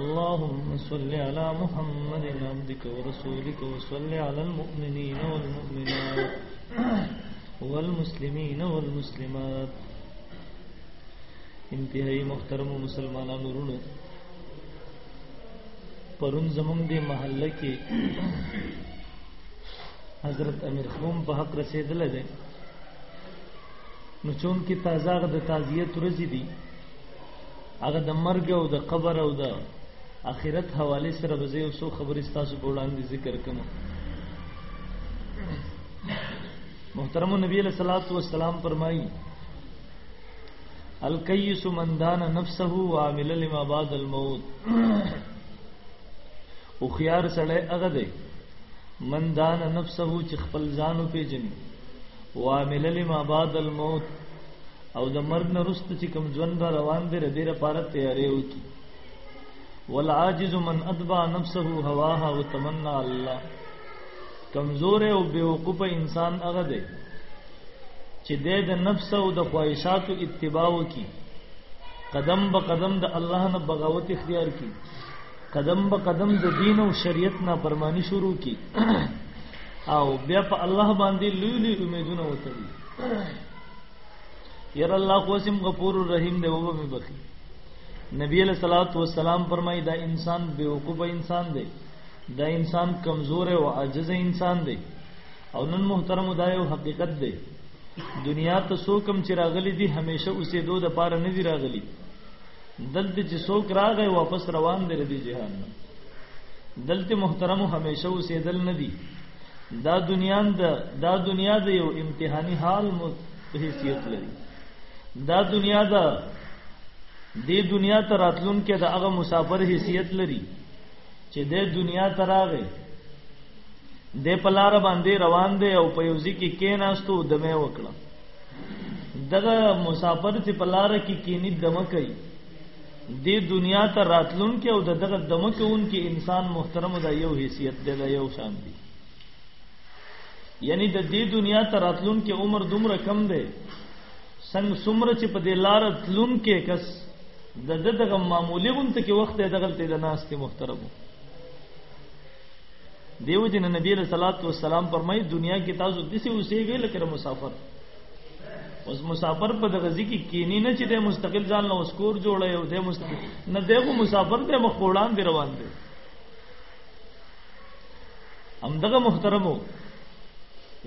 اللهم صل على محمد عبدك ورسولك وصل على المؤمنين والمؤمنات والمسلمين والمسلمات انتهایی محترم مسلمانانو ورونو پرون زمونږ د محله کې حضرت امیر خوم په حق رسیدل دي نو چون کې تازه غ د تعزیت ورځې دي هغه د مرګ او د قبر او د اخرت حواله سره به یو څو خبرې تاسو په وړاندې ذکر کوم محترم نبی علیہ الصلوۃ والسلام فرمایي الکیس من دان نفسه وعمل لما بعد الموت او خيار سړی هغه دی من دان نفسه چې خپل ځانو پیژني وعمل لما بعد الموت او د مرګ نه رست چې کوم ژوند را روان دی ردی را پاره تیارې وکي والعاجز من اتبع نفسه هواها وتمنى الله کمزور او بیوقوف انسان هغه دی چې د نفس او د خواهشاتو اتباع وکي قدم به قدم د الله نه بغاوت اختیار کی قدم به قدم د دین او شریعت نه پرمانی شروع کی او بیا په الله باندې لوی لوی امیدونه وتړي ير الله قسم غفور الرحیم دی وبه می بخي نبی علیہ الصلوۃ والسلام فرمای دا انسان بیوقوف انسان دی دا انسان کمزور او عاجز انسان دی او نن محترم دا یو حقیقت دی دنیا ته سو کم چې راغلی دی همیشه اوسې دو د پاره نه دی راغلی دلته چې څوک راغی واپس روان دی ردی جهان دلته محترم همیشه اوسې دل نه دی دا دنیا د دا دنیا د یو امتحاني حال مو حیثیت لري دا دنیا د دې دنیا ته راتلون کې د هغه مسافر حیثیت لري چې د دنیا ته راغی د پلار باندې روان دی او په یوځی کې کېناستو دمه وکړه دغه مسافر چې پلار کې کینی دمه کوي د دنیا ته راتلون کې او د دغه دمه کې اون کې انسان محترم دا یو حیثیت دی دا یو شان دی یعنی د دې دنیا ته راتلون کې عمر دومره کم دی څنګه څومره چې په دې لار تلون کې کس د دغه معمولی غونته کې وخت دغه ته د ناس ته محترمو دیو جن نبی علیہ الصلوۃ والسلام فرمایي دنیا کې تاسو د څه اوسېږئ لکه مسافر اوس مسافر په دغه ځکه کینی نه چې د مستقل ځان له اسکور جوړي او د مستقل نه دغه مسافر د مخ وړاندې دی روان دی هم دغه محترمو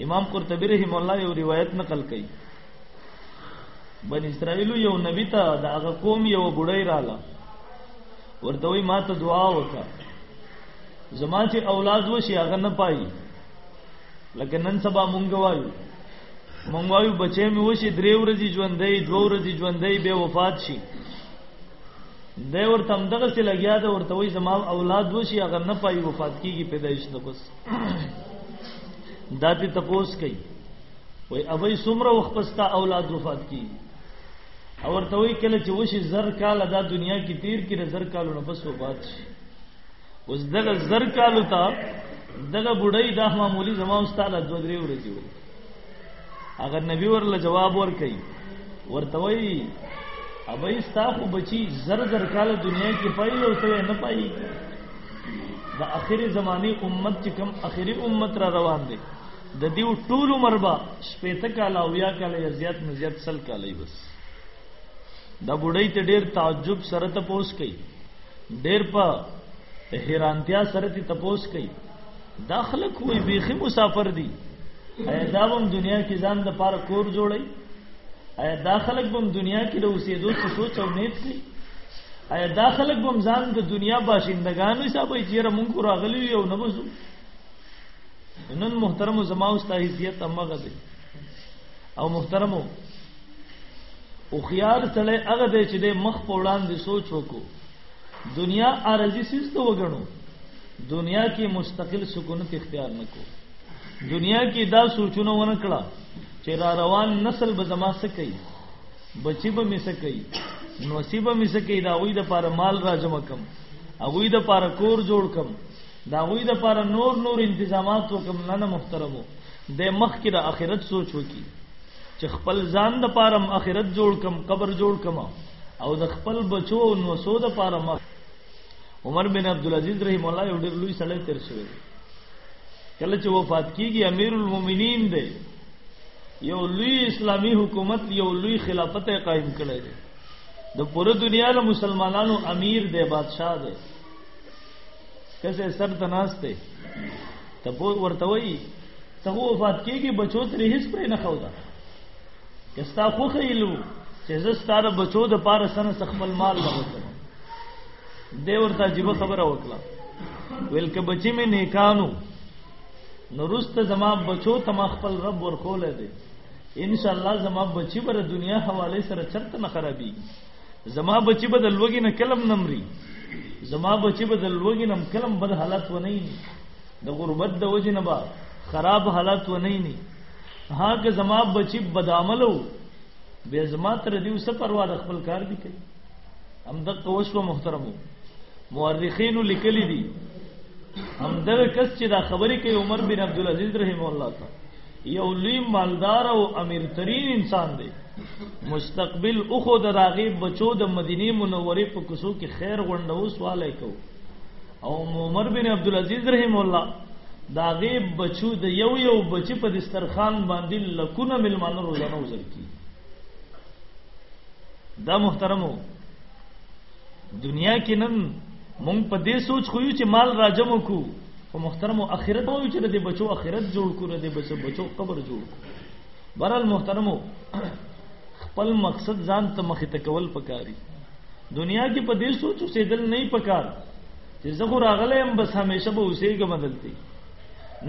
امام قرطبی رحم الله یو روایت نقل کړي بن اسرائیل یو نبی ته د هغه قوم یو بډای رااله ورته وی ما ته دعا وکا زما چې اولاد وشي هغه نه پای لکه نن سبا مونږ وایو مونږ وایو بچې مې وشي درې ورځې ژوندې دوه ورځې ژوندې به وفات شي دا ورته هم دغه څه لګیا دا ورته وای زما اولاد وشي هغه نه پای وفات کیږي پیدایش نه کوس دا ته تپوس کوي وای ابي سمره وخت پستا اولاد وفات کیږي او ورته وی کله چې وشي زر کال دا دنیا کې تیر کړي زر کالو نه بس وفات شي اوس دغه زر کالو ته دغه بډای د معمولی زما استاد د درې ورځې وو هغه نبی ورله جواب ور کوي ورته وی ابای ستاسو بچی زر زر کال دنیا کې پای او ته نه پای د اخري زماني امت چې کوم اخري امت را روان دي د دیو ټول عمر با شپېته کاله او یا کاله یا زیات نه زیات سل کاله بس دا بډای ته ډیر تعجب سره ته پوس کئ ډیر په حیرانتیا سره ته تپوس کئ داخله کوی بیخي مسافر دي دا هم دنیا کې ځان د پاره کور جوړي ایا دا خلک بم دنیا کې د اوسېدو څه سوچ او نیت کوي ایا دا خلک بم ځان د دنیا باشندگانو حسابي چیرې مونږ راغلی یو نه بزو نن محترم زما او ستا عزت امغه دی او محترم او خيار سره هغه دی چې د مخ په وړاندې سوچ وکړو دنیا ارزي سیس ته وګڼو دنیا کې مستقل سکونت اختیار نکو دنیا کې دا سوچونه ونه کړه چې را روان نسل به زما سکی بچی به می سکی نوسی به می سکی دا غوی د پاره مال را جمع کم هغه د پاره کور جوړ کم دا غوی د پاره نور نور انتظامات وکم نه نه محترمو د مخ کې د اخرت سوچ وکي چې خپل ځان د پاره اخرت جوړ کم قبر جوړ کم او د خپل بچو او نوسو د پاره مخ عمر بن عبد العزيز رحم الله یو ډېر لوی سړی تیر شوی کله چې وفات کیږي امیر المؤمنین دی یو لوی اسلامی حکومت یو لوی خلافت قائم کړی دی د پوره دنیا له مسلمانانو امیر دی بادشاہ دی کسه سر ته ناشته ته په ورته وای ته وفات کیږي بچو ترې هیڅ پرې نه خو دا کستا خو خېلو چې زستاره بچو د پاره سن خپل مال لغوته دی ورته عجیب خبره وکړه ویل کې بچی مې نیکانو نورست زما بچو ته ما خپل رب ورکول دی ان شاء الله زما بچی بر دنیا حواله سره چرته نه خرابي زما بچی به د لوګي نه کلم نمري زما بچی به د لوګي نم کلم بد حالت و نه ني د غربت د وجه نه با خراب حالت و نه ني ها که زما بچی بد عملو به زما تر دې وسه پروا د خپل کار دي کوي هم د قوشو محترمو مورخین لیکلي دي هم د کس چې دا خبرې کوي عمر بن عبد العزيز رحم الله تعالی یو لوی مالدار او امیر ترین انسان دی مستقبل او خو د راغي بچو د مدینه منورې په کوسو کې خیر غونډو سوال کو او عمر بن عبد العزيز رحم الله دا غي بچو د یو یو بچی په دسترخوان باندې لکونه ملمانو روزانه وزل کی دا محترمو دنیا کې نن مونږ په دې سوچ خو یو چې مال راجم کو او محترم اخرت وو چې د بچو اخرت جوړ کو د بچو بچو قبر جوړ کو برال محترمو خپل مقصد ځان ته مخې ته کول پکاري دنیا کې په دې سوچ اوسېدل نه پکار چې زه خو راغلی هم بس همیشه به اوسېږم دلته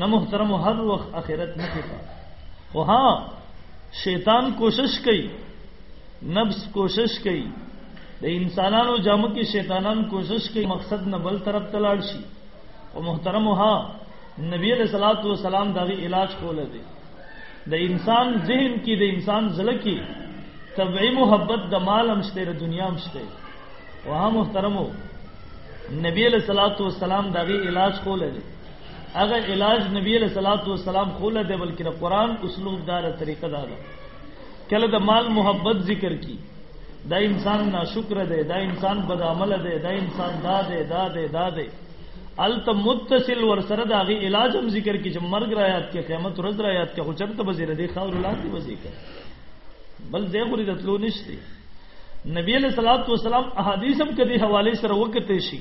نه محترمو هر وخت اخرت نه پکار خو ها شیطان کوشش کوي نفس کوشش کوي د انسانانو جامو کې شیطانان کوشش کوي مقصد نه بل طرف ته لاړ شي او محترم ها نبی علیہ الصلوۃ والسلام دغه علاج کول دي د انسان ذهن کې د انسان زړه کې طبعی محبت د مال هم شته د دنیا هم شته واه محترمو نبی علیہ الصلوۃ والسلام دغه علاج کول دي هغه علاج نبی علیہ الصلوۃ والسلام کول دي بلکې د قران اسلوب دار طریقه دار دا. کله د مال محبت ذکر کی دا انسان ناشکر دی دا انسان بد عمل دی دا انسان دا دی دا دی دا دی الت متصل ور سره دا غي علاج هم ذکر کی چې مرګ را یاد کې قیامت ورځ را یاد کې خو چرته بزیر دی خاور لاندې وځي بل دې غوري د تلو نشته نبی علیہ الصلوۃ والسلام احادیث هم کدي حواله سره وکته شي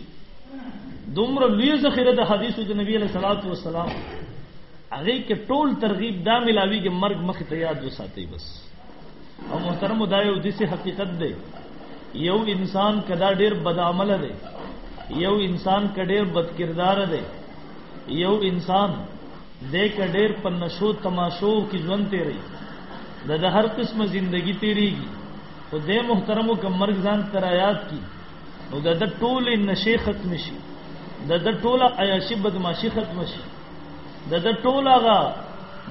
دومره لوی ذخیره د حدیثو د نبی علیہ الصلوۃ والسلام هغه کې ټول ترغیب دا ملاویږي مرګ مخ ته یاد وساتي بس او محترم دا یو دسی حقیقت دی یو انسان کدا ډیر بد عمل دی یو انسان کډیر بد کردار دی یو انسان دې کډیر په نشو تماشو کې ژوند تیری د د هر قسمه زندگی تیریږي او دې محترمو کوم مرګ ځان تر آیات کی نو د ټول نشه ختم شي د ټوله عیاشي بدمعشي ختم شي د د ټول هغه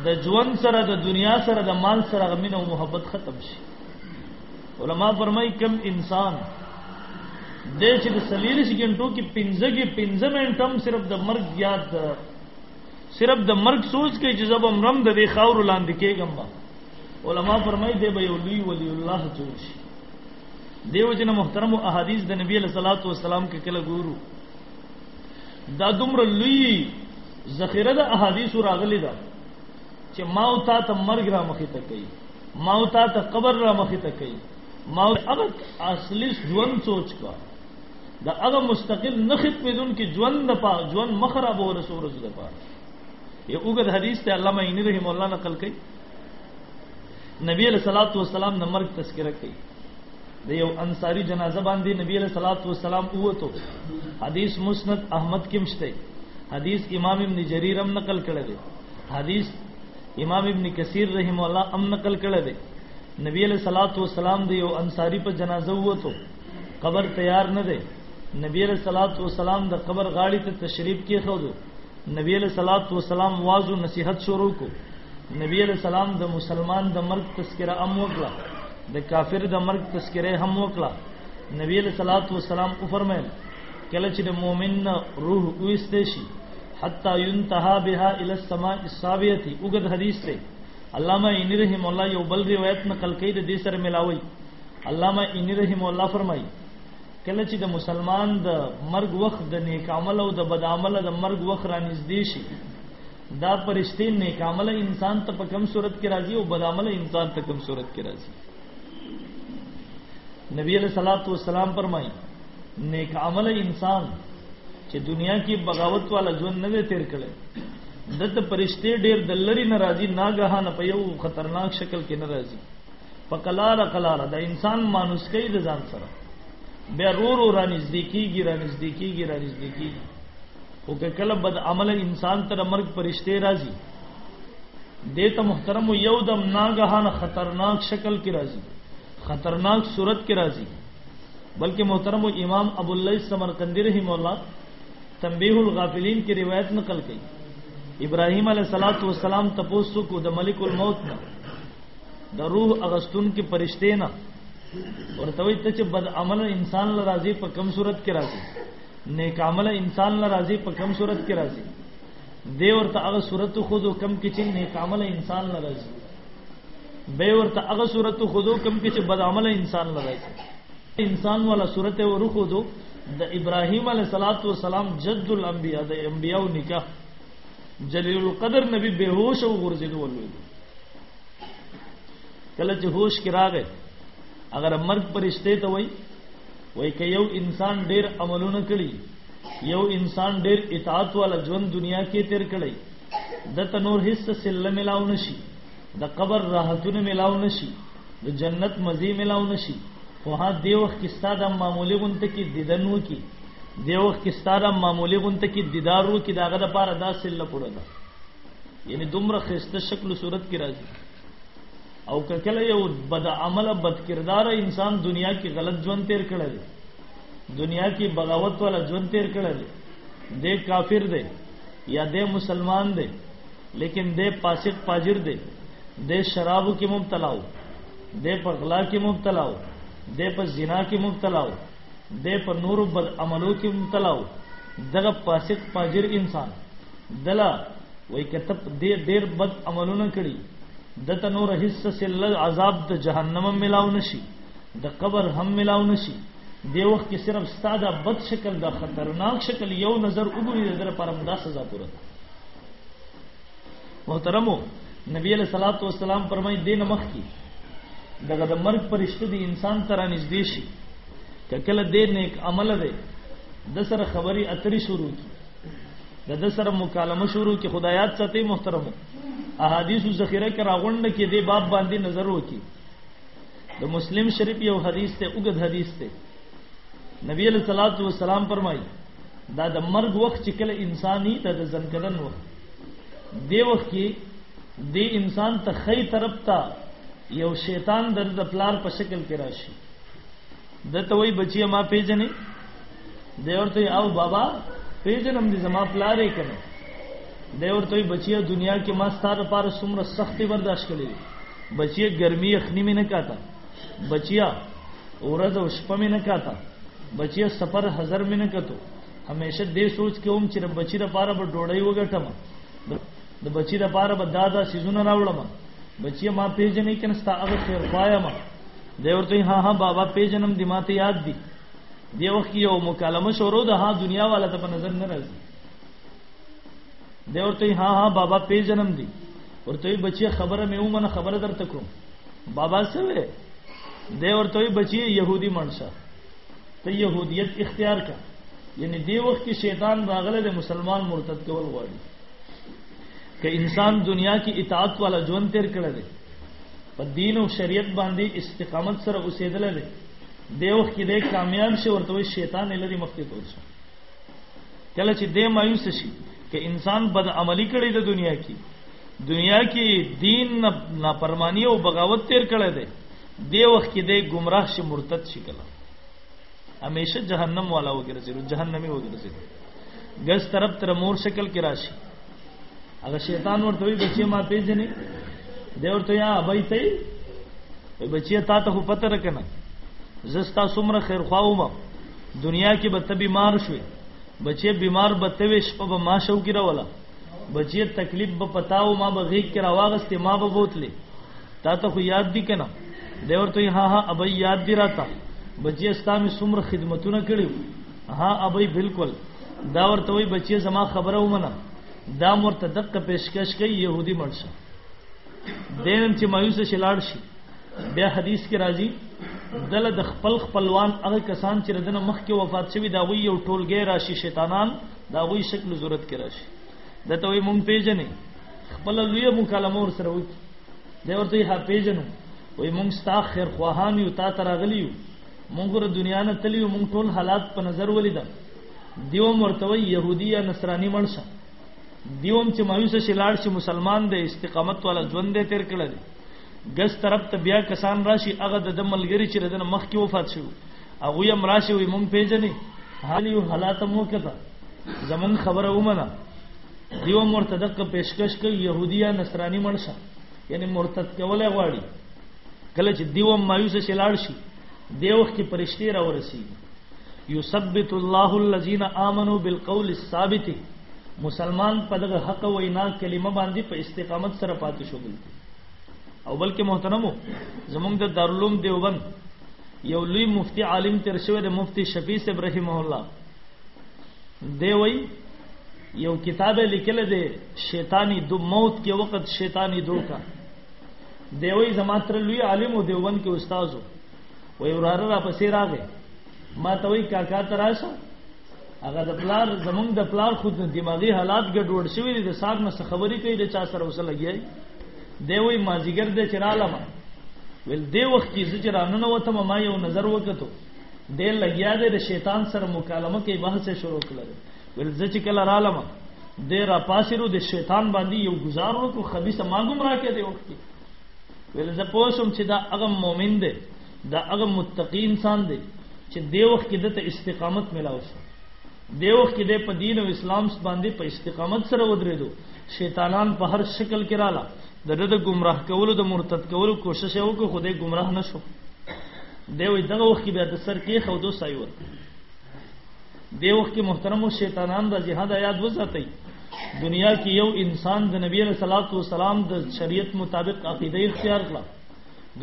د ژوند سره د دنیا سره د مال سره غمینه او محبت ختم شي علما فرمای کم انسان د چې د سلیریس ګنټو کې پنځه کې پنځه منټم صرف د مرګ یاد صرف د مرګ سوچ کې چې زب امرم د دې خاور لاندې کېږم با علما فرمای دی به ولی ولی الله جوړ شي دیو جن محترم احادیث د نبی صلی الله علیه وسلم کې کله ګورو دا دومره لوی ذخیره د احادیث راغلی ده چې ما او تا ته مرګ را مخې ته کوي ما او تا ته قبر را مخې ته کوي ما هغه اصلي ژوند سوچ کا دا هغه مستقل نه ختمېدون کې ژوند نه پا ژوند مخره به رسول رسول ده پا یو وګد حدیث ته علامه عینی رحم الله نقل کوي نبی علیہ الصلوۃ والسلام نمر تذکرہ کوي د یو انصاری جنازه باندې نبی علیہ الصلوۃ والسلام اوته حدیث مسند احمد کې مشته حدیث امام ابن جریر هم نقل کړی دی حدیث امام ابن کثیر رحم الله هم نقل کړی دی نبی علیہ الصلوۃ والسلام د یو انصاری په جنازه اوته قبر تیار نه دی نبی علیہ الصلوۃ والسلام د قبر غاړې ته تشریف کې خو نبی علیہ الصلوۃ والسلام وازو نصیحت شروع کو نبی علیہ السلام د مسلمان د مرګ تذکرہ هم وکړه د کافر د مرګ تذکرہ هم وکړه نبی علیہ الصلوۃ والسلام او فرمایل کله چې د مؤمن روح وسته شي حتا ينتهى بها الى السماء السابعه وګد حدیث سے علامہ ان رحم الله یو بل روایت نقل کړي د دې سره ملاوي علامہ ان رحم الله فرمایي کله چې د مسلمان د مرګ وخت د نیک عمل او د بد عمل د مرګ وخت را نږدې شي دا پرشته نیک عمل انسان ته په کم صورت کې راځي او بد عمل انسان ته کم صورت کې راځي نبی علیہ الصلوۃ والسلام فرمایي نیک عمل انسان چې دنیا کې بغاوت والا ژوند نه تیر کړي دته پرشته ډیر دلری ناراضي ناګهانه په یو خطرناک شکل کې ناراضي په کلاره کلاره د انسان مانوس کوي د ځان سره بیا رو رو را نږدې کېږي را نږدې کېږي را نږدې کېږي خو که کله بد عمل انسان تر مرګ پرشته راځي دې ته محترم یو دم ناګهانه خطرناک شکل کې راځي خطرناک صورت کې راځي بلکې محترم امام ابو الله سمرقندی رحم الله تنبیه الغافلین کی روایت نقل کړي ابراهیم علیه السلام تپوسو کو د ملک الموت نه د روح اغستون کې پرشته نه ورته وي ته چې بد عمل انسان لا راضي په کم صورت کې راضي نیک عمل انسان لا راضي په کم صورت کې راضي دی ورته هغه صورت خود کم کې چې نیک عمل انسان لا راضي به ورته هغه صورت خود کم کې چې بد عمل انسان لا راضي انسان والا صورت ورخو دو د ابراهيم عليه السلام جد الانبياء د انبياو نکاح جلیل القدر نبی به هوش او غرزیدو ولوي کله چې هوش کې راغې اگر مرګ پرشته ته وای وای ک یو انسان ډیر عملونه کړی یو انسان ډیر اطاعت والا ژوند دنیا کې تیر کړی د تنور حصہ سلم ملاو نشي د قبر راحتونه ملاو نشي د جنت مزي ملاو نشي خو ها دی وخت کې ستاده معمولی غونته کې دیدنو کې دی وخت کې ستاده معمولی غونته کې دیدارو کې داغه د پاره داسې لپړه ده یعنی دومره خسته شکل صورت کې راځي او کله یو بد عمل بد کردار انسان دنیا کې غلط ژوند تیر کړل دنیا کې بغاوت والا ژوند تیر کړل دی کافر دی یا دی مسلمان دی لیکن دې فاسق فاجر دې دې شراب کې مبتلا و دې په غلا کې مبتلا و دې په زنا کې مبتلا و دې په نور بد عملو کې مبتلا و دغه فاسق فاجر انسان دلا وای کتب دې ډېر بد عملونه کړی دته نور حصہ سل عذاب د جهنم ملاو نشي د قبر هم ملاو نشي دی وخت کې صرف ستاده بد شکل دا خطرناک شکل یو نظر وګوري د لپاره مدا سزا پوره محترمو نبی علیہ الصلوۃ والسلام فرمای دین مخ کی دغه د مرګ پرشته دی انسان تر نږدې شي کله دې نیک عمل دی د سره خبري اترې شروع کی د د سره مکالمه شروع کی خدایات ساتي محترمو احادیث ذخیره کرا غونډ کې دې باب باندې نظر وکي د مسلم شریف یو حدیث ته اوګد حدیث ته نبی علیہ الصلوۃ والسلام فرمایي دا د مرګ وخت چې کله انساني ته د ځنکدن وخت دی وخت کې دی انسان ته خی طرف ته یو شیطان در د پلار په شکل کې راشي د ته وای بچی ما پیژنې دی ورته او بابا پیژنم دې زما پلارې کنه دی ورته بچی دنیا کې ما ستاره پر سمره سختي برداشت کړې بچی ګرمي اخنی مې نه کاته بچیا ورځ او شپه مې نه کاته بچیا سفر هزار مې نه کتو همیشه دې سوچ کې هم چې د بچی د پاره به ډوړی وګټم د بچی د پاره به دادا سيزونه راوړم بچی ما پیژنې کنه ستا هغه خیر پایا ما دی ورته ها ها بابا پیژنم دی ماته یاد دی دی وخت یو مکالمه شروع ده ها دنیا والا ته په نظر نه راځي دی ورته ها ها بابا پیژنم دی ورته بچی خبره مې ومنه خبره درته کوم بابا سره دی ورته بچي يهودي منشه ته يهوديت اختیار کا یعنی دی وخت کې شیطان راغله د مسلمان مرتد کول غواړي که انسان دنیا کې اطاعت والا ژوند تیر کړی دی په دین او شریعت باندې استقامت سره اوسېدل دی دی وخت کې دی کامیاب شي ورته وي شیطان یې لري مخکې تور شي کله چې دی مایوس شي که انسان بد عملی کړی د دنیا کې دنیا کې دین نه پرمانی او بغاوت تیر کړی دی دی وخت کې دی گمراه شي مرتد شي کله همیشه جهنم والا وګرځي جهنمی وګرځي ګس طرف تر مور شکل کې راشي هغه شیطان ورته وي بچي ما پیژنې دی ورته یا ابای ته بچي تا ته پته رکنه زستا سمره خیر خواوم دنیا کې به تبي مار شوي بچي بیمار به توي شپه به ما شو کې راولا بچی تکلیف به پتاو ما به غیږ کې راواغستې ما به بوتلې تا ته خو یاد دي کنه دی ورته ها ها ابي یاد دي راته بچی ستا مې څومره خدمتونه کړي ها ابي بالکل دا ورته وي بچی زما خبره ومنه دا مرته دقه پیشکش کوي يهودي مرشه دینم چې مایوس شلاړ شي بیا حدیث کې راځي دله د خپل خپلوان هغه کسان چې ردنه مخ کې وفات شوی دا وی یو ټولګی راشي شیطانان دا غوي شکل ضرورت کې راشي دا ته وي مونږ پیژنې خپل لوی مکالمه ور سره وکړي دا ورته ها پیژنو وي مونږ ستا خیر خواهان یو تا تر غلیو مونږ ور دنیا نه تلیو مونږ ټول حالات په نظر ولیدل دیو مرتوی يهودي یا نصراني منشه دیوم چې مایوسه شلاړ شي مسلمان دی استقامت والا ژوند دی تیر کړل ګس طرف ته بیا کسان راشي هغه د ملګری چې ردن مخ کې وفات شو هغوی هم راشي وي مونږ پیژنې حال یو حالات هم وکړه زمونږ خبره ومنه دیو مرتدق کا پیشکش کوي يهودي یا نصراني مړ شه یعنی مرتد کولای غواړي کله چې دیو مایوس شي لاړ شي دی وخت کې پرشتي را ورسي یثبت الله الذين امنوا بالقول الثابت مسلمان په دغه حق وینا کلمه باندې په استقامت سره پاتې شوګل او بلکې محترمو زمونږ د دارالعلوم دیوبند یو لوی مفتی عالم تیر شوی د مفتی شفیع صاحب رحمه الله دی وی یو کتاب لیکل دی شیطانی دو موت کې وخت شیطانی دو کا دی وی زماتر لوی عالم او دیوبند کې استادو وای وراره را پسې راغې ما ته وای کاکا ته راشه هغه د پلار زمونږ د پلار خود دماغي حالات ګډوډ شوی دي د صاحب نه خبرې کوي د چا سره وسه لګي دی وای مازیګر د چراله ما ول دی وخت کې زه چرانه وته ما یو نظر وکړو دی لګیا دی د شیطان سره مکالمه کوي بحث شروع کړل ول زه چې کله رالم دی را پاسیرو د شیطان باندې یو گزار وکړو خبيثه ما ګمرا کې دی وخت کې ویل زه پوه شوم چې دا هغه مؤمن دی دا هغه متقی انسان دی چې دی وخت کې دته استقامت ملاو شو دی وخت کې د په دین او اسلام باندې په استقامت سره ودرېدو شیطانان په هر شکل کې رااله د د گمراه کولو د مرتد کولو کوشش یې وکړ خو دې گمراه نشو دی وي دغه وخت کې بیا د سر کې خو دوه سایور دی وخت کې محترم شیطانان د جهاد یاد وساتئ دنیا کې یو انسان د نبی صلی الله علیه وسلم د شریعت مطابق عقیده اختیار کړه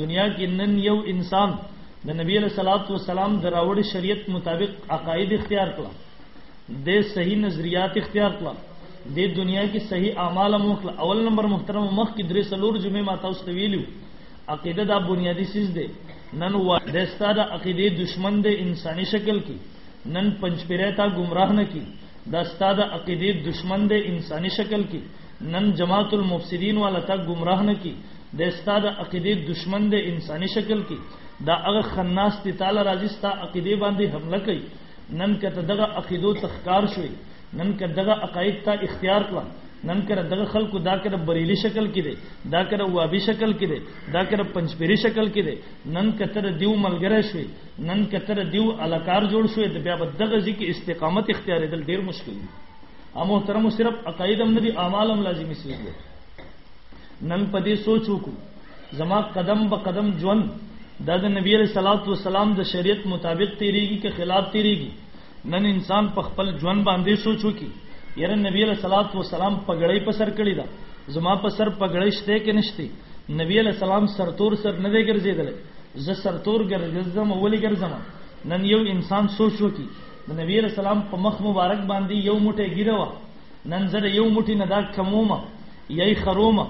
دنیا کې نن یو انسان د نبی صلی الله علیه وسلم د راوړ شریعت مطابق عقاید اختیار کړه د صحیح نظریات اختیار کړه د دنیا کې صحیح اعمال مو کړه اول نمبر محترم مخ کې درې سلور جمعې ما تاسو ته ویلو عقیده دا بنیادی سیز دی نن و د ستاره عقیده دشمن د انساني شکل کې نن پنځپیره تا گمراه نه کی دا ستاده عقیده دشمن دی انساني شکل کی نن جماعت المفسدین والا تا گمراه نه کی د استاد عقیده دشمن د انساني شکل کې دا هغه خناس تی تعالی راځي ستا عقیده باندې حمله کوي نن کته دغه عقیدو تخکار شوي نن کته دغه عقاید ته اختیار کړه نن کړه دغه خلکو دا کړه بریلی شکل کې دي دا کړه وابي شکل کې دي دا کړه پنځپيري شکل کې دي نن کته دیو ملګری شوي نن کتر دیو علاکار جوړ شوې د بیا به دغه ځکه استقامت اختیارېدل ډېر مشکل دي ا محترم صرف عقاید هم نه دي اعمال هم لازمي سي دي نن په دې سوچ وکړو زما قدم به قدم ژوند د نبی علیہ الصلوۃ والسلام د شریعت مطابق تیریږي که خلاف تیریږي نن انسان په خپل ژوند باندې سوچ وکړي یره نبی علیہ الصلوۃ والسلام پګړې په سر کړی دا زما په سر پګړې شته کې نشته نبی علیہ السلام سرتور سر نه دی ګرځیدل زه سرتور ګرځم ولې ګرځم نن یو انسان سوچ وکړي د نبی علیہ السلام په مخ مبارک باندې یو موټه ګیره و نن زه یو موټی نه دا کمومه یی خرومه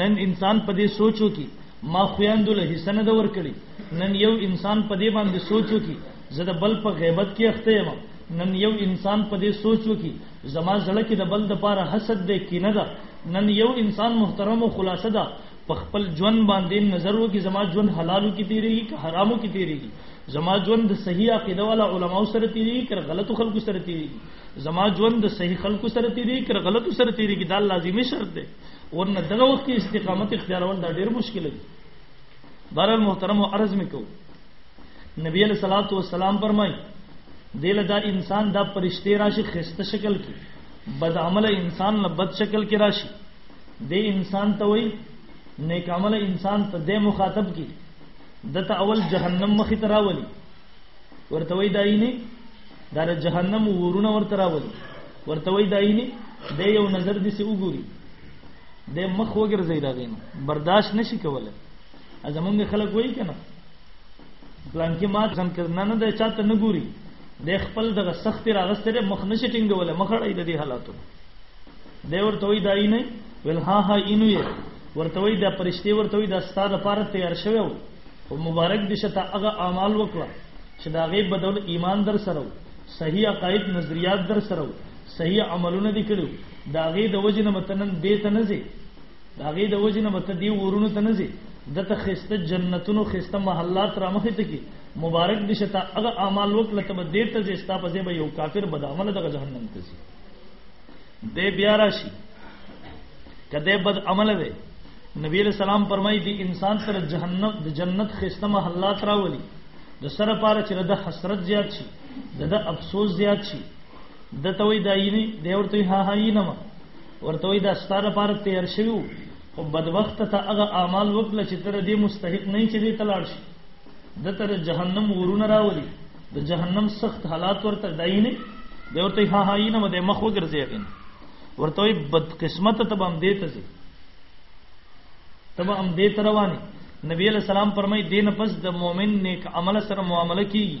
نن انسان په دې سوچو کې ما خویندو له حصہ نه دور کړی نن یو انسان په دې باندې سوچو کې زه د بل په غیبت کې اخته یم نن یو انسان په دې سوچ وکي زما زړه کې د بل د پاره حسد دی کینه ده نن یو انسان محترم او خلاصه ده په خپل ژوند باندې نظر وکي زما ژوند حلالو کې تیریږي که حرامو کې تیریږي زما ژوند د صحیح عقیده والا علماو سره تیریږي که غلطو خلکو سره تیریږي زما ژوند د صحیح خلکو سره تیریږي که غلطو سره تیریږي دا لازمي شرط دی ورنه دغه وخت کې استقامت اختیارول دا ډیر مشکل دی بارال محترم و عرض میں کو نبی علیہ السلام و سلام فرمائی دیل دا انسان دا پرشتے راشی خست شکل کی بد عمل انسان بد شکل کی راشی دے انسان تا وئی نیک عمل انسان تا دے مخاطب کی دتا اول جہنم مخی تراولی ورتوی دائی نی دا جهنم ورونه ورته راوځي ورته وای دایني د یو نظر دي سي وګوري د مخ وګرځي دا غین برداشت نشي کوله ازمونږ خلک وایي کنه پلان کې ما ځان کړ نه نه د چاته نه ګوري د خپل دغه سخت راغستره مخ نشي ټینګوله مخ اړای د دې حالاتو دی ورته وی دای نه ول ها ها اینو یې ورته وی دا پرشته ورته وی دا ستاد لپاره تیار شوی او مبارک دشه ته هغه اعمال وکړه چې دا غیب بدول ایمان در سره صحیح عقاید نظریات در سره صحیح عملونه دي کړو دا غي د وجه نه متنن دې ته نه زی دا غي د وجه نه مت دی ورونو ته نه زی د ته خسته جنتونو خسته محلات را مخې ته کی مبارک دي شتا هغه اعمال وکړه ته دې ته زی ستا په ځای به یو کافر بدعمل دغه جهنم ته زی دې بیا راشي کده بد عمل دی نبی علیہ السلام فرمایي دی انسان سره جهنم د جنت خسته محلات راولي د سره پاره چې د حسرت زیات شي د د افسوس زیات شي د ته وي دا یلی دی ورته ها ها یی نه ورته وي دا ستاره پار تیار شوی او بدبخت ته هغه اعمال وکړه چې تر دې مستحق نه چې دې تلاړ شي د تر جهنم ورونه راولي د جهنم سخت حالات ورته داینه دی ورته ها ها یی نه د مخ وګرځي غین ورته وي بد قسمت ته بم دې ته زی تبه هم دې تروانی نبی علیہ السلام فرمای دین پس د مؤمن نیک عمل سره معامله کیږي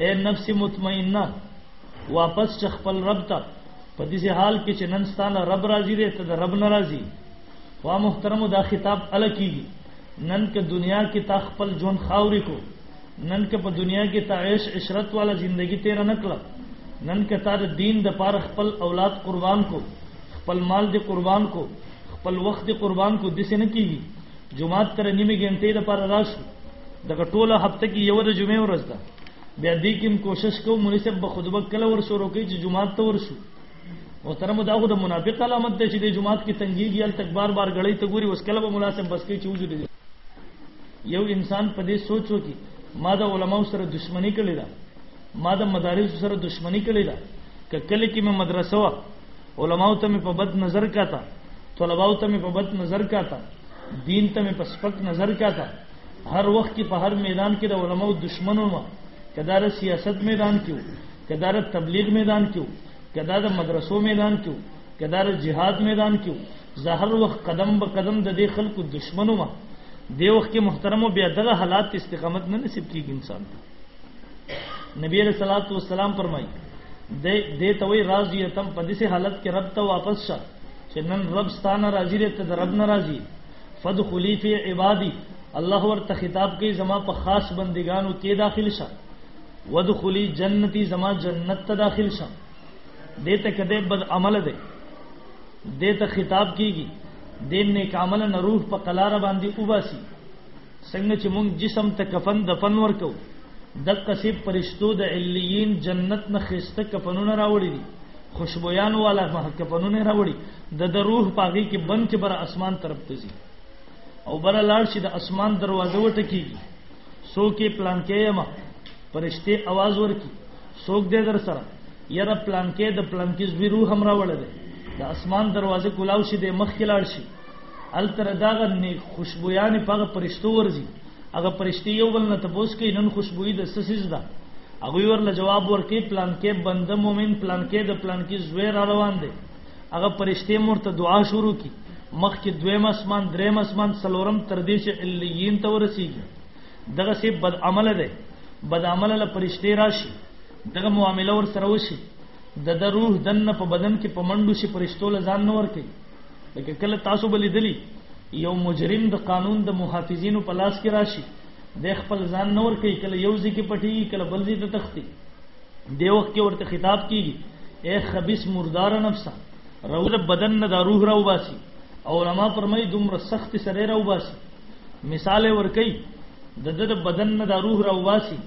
اے نفس مطمئنه واپس چې خپل رب ته په دې حال کې چې نن ستانه رب راضي دی ته د رب ناراضي وا محترم دا خطاب ال کیږي نن کې دنیا کې تا خپل جون خاوري کو نن کې په دنیا کې تا عیش عشرت والا زندگی تیر نه کړ نن کې تا د دین د پاره خپل اولاد قربان کو خپل مال دې قربان کو خپل وخت دې قربان کو دسه نه کیږي جمعات تر نیمه ګنټې د پر راشو دغه ټوله هفته کې یو د جمعې ورځ ده بیا دې کوم کوشش کو مولوی صاحب به خطبه کله ور شروع کوي چې جمعه ته ورشو محترم دا خو د منافق علامت ده چې د جمعه کې تنګيږي ال تکبار بار غړې ته ګوري اوس کله به مناسب بس کې چوزو دي یو انسان په دې سوچو کې ما د علماو سره دښمنی کړې ده ما د مدارس سره دښمنی کړې ده کله کې مې مدرسه علماء ته مې په بد نظر کاته طلباو ته مې په بد نظر کاته دین ته مې په سپک نظر کاته هر وخت کې په هر میدان کې د علماو دشمنو ما کدار سیاست میدان کې کدار تبلیغ میدان کې کدار مدرسو میدان کې کدار جهاد میدان کې زه هر وخت قدم به قدم د دې خلکو دشمنو ما دی وخت کې محترم بیا دغه حالات استقامت نه نصیب کیږي انسان ته نبی علیہ الصلوۃ والسلام فرمای دې ته وی راضی تم په دې حالت کې رب ته واپس شه چې نن رب ستانه راضی دې ته رب ناراضی فدخلی فی عبادی الله ورته خطاب کوي زما په خاص بندگانو کې داخل شه ودخلی جنتی زما جنت ته داخل شه دې ته کده بد عمل دې دې ته خطاب کیږي دین نیک عمل نه روح په قلار باندې وباسي څنګه چې مونږ جسم ته کفن دفن ورکو دغه سي پرشتو د علیین جنت نه خسته کفنونه راوړي دي خوشبویان والا مه کفنونه راوړي د د روح پاغي کې بند چې بر اسمان طرف ته ځي او بر لاړ شي د اسمان دروازه وټکی سو کې پلان کې ما پرشته आवाज ورکی سوک دې در سره یره پلان کې د پلان کې زوی روح هم راوړل دي د اسمان دروازه کولاو شي د مخ کې لاړ شي ال تر داغه نه خوشبویان په هغه پرشتو ورزي هغه پرشتي یو بل نه تبوس کوي نن خوشبوئی د سسیز ده هغه ورله جواب ورکي پلان کې بنده مؤمن پلان کې د پلان کې زوی را روان دي هغه پرشتي مرته دعا شروع کی مخ کې دویم اسمان دریم اسمان سلورم تر دې چې الیین ته ورسیږي دغه سي بد عمل ده بد عمل له پرشتي راشي دغه معامله ور سره وشي د روح دنه په بدن کې پمنډو شي پرشتو لزان نور کوي لکه کله تاسو بلی دلی یو مجرم د قانون د محافظینو په لاس کې راشي د خپل ځان نور کوي کله یو ځکه پټي کله بل ځکه تختی دی وخت کې ورته خطاب کیږي اے خبيث مردار نفسه روز بدن نه د روح راو باسي علماء فرمایي دومره سخت سره راو باسي مثال ورکي د د بدن نه د روح راو باسي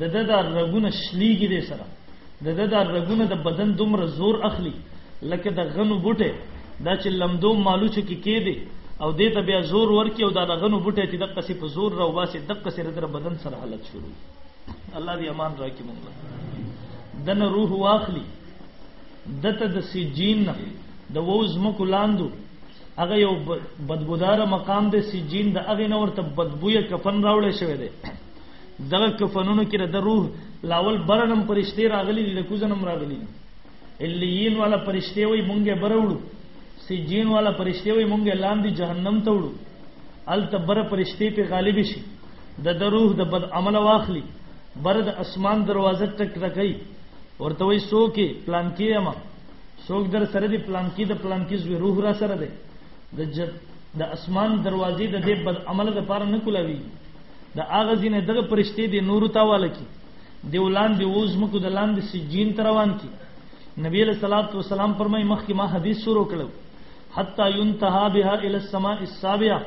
د د رګونه شليږي دې سره د ده دا رګونه د بدن دومره زور اخلي لکه د غنو بوټی دا چې لمدو مالوچو کې کېدی او دې ته بیا زور ورکي او دا د غنو بوټی چې دقه سي په زور را وباسي دقه سي در بدن سره حالت شروع الله دې امان راکړي مونږ دنه روح واخلي دته د سجین نه د ووز مکو لاندو هغه یو بدبودار مقام د سجین د هغه نور ته بدبوې کفن راوړې شوی دی دغه کفنونو کې د روح لاول برنم پرشته راغلي دي د کوزنم راغلي دي الیین والا پرشته وي مونږه بروړو سجین والا پرشته وي مونږه لاندې جهنم ته وړو ال تبر پرشته په غالب شي د دروح د بد عمل واخلي بر د اسمان دروازه ټک ټکای ورته وي سو کې پلان کې اما سوک در سره دی پلان کې د پلان کې زوی روح را سره دی د د اسمان دروازې د دې بد عمل د پاره نه کولاوي د هغه ځینې دغه پرشته دي نور ته والکی دی ولاندې اوس مکو د لاندې سجین تر روان کی نبی علیہ الصلوۃ والسلام فرمای مخ کی ما حدیث شروع کړو حتا ينتها بها الى السماء السابعه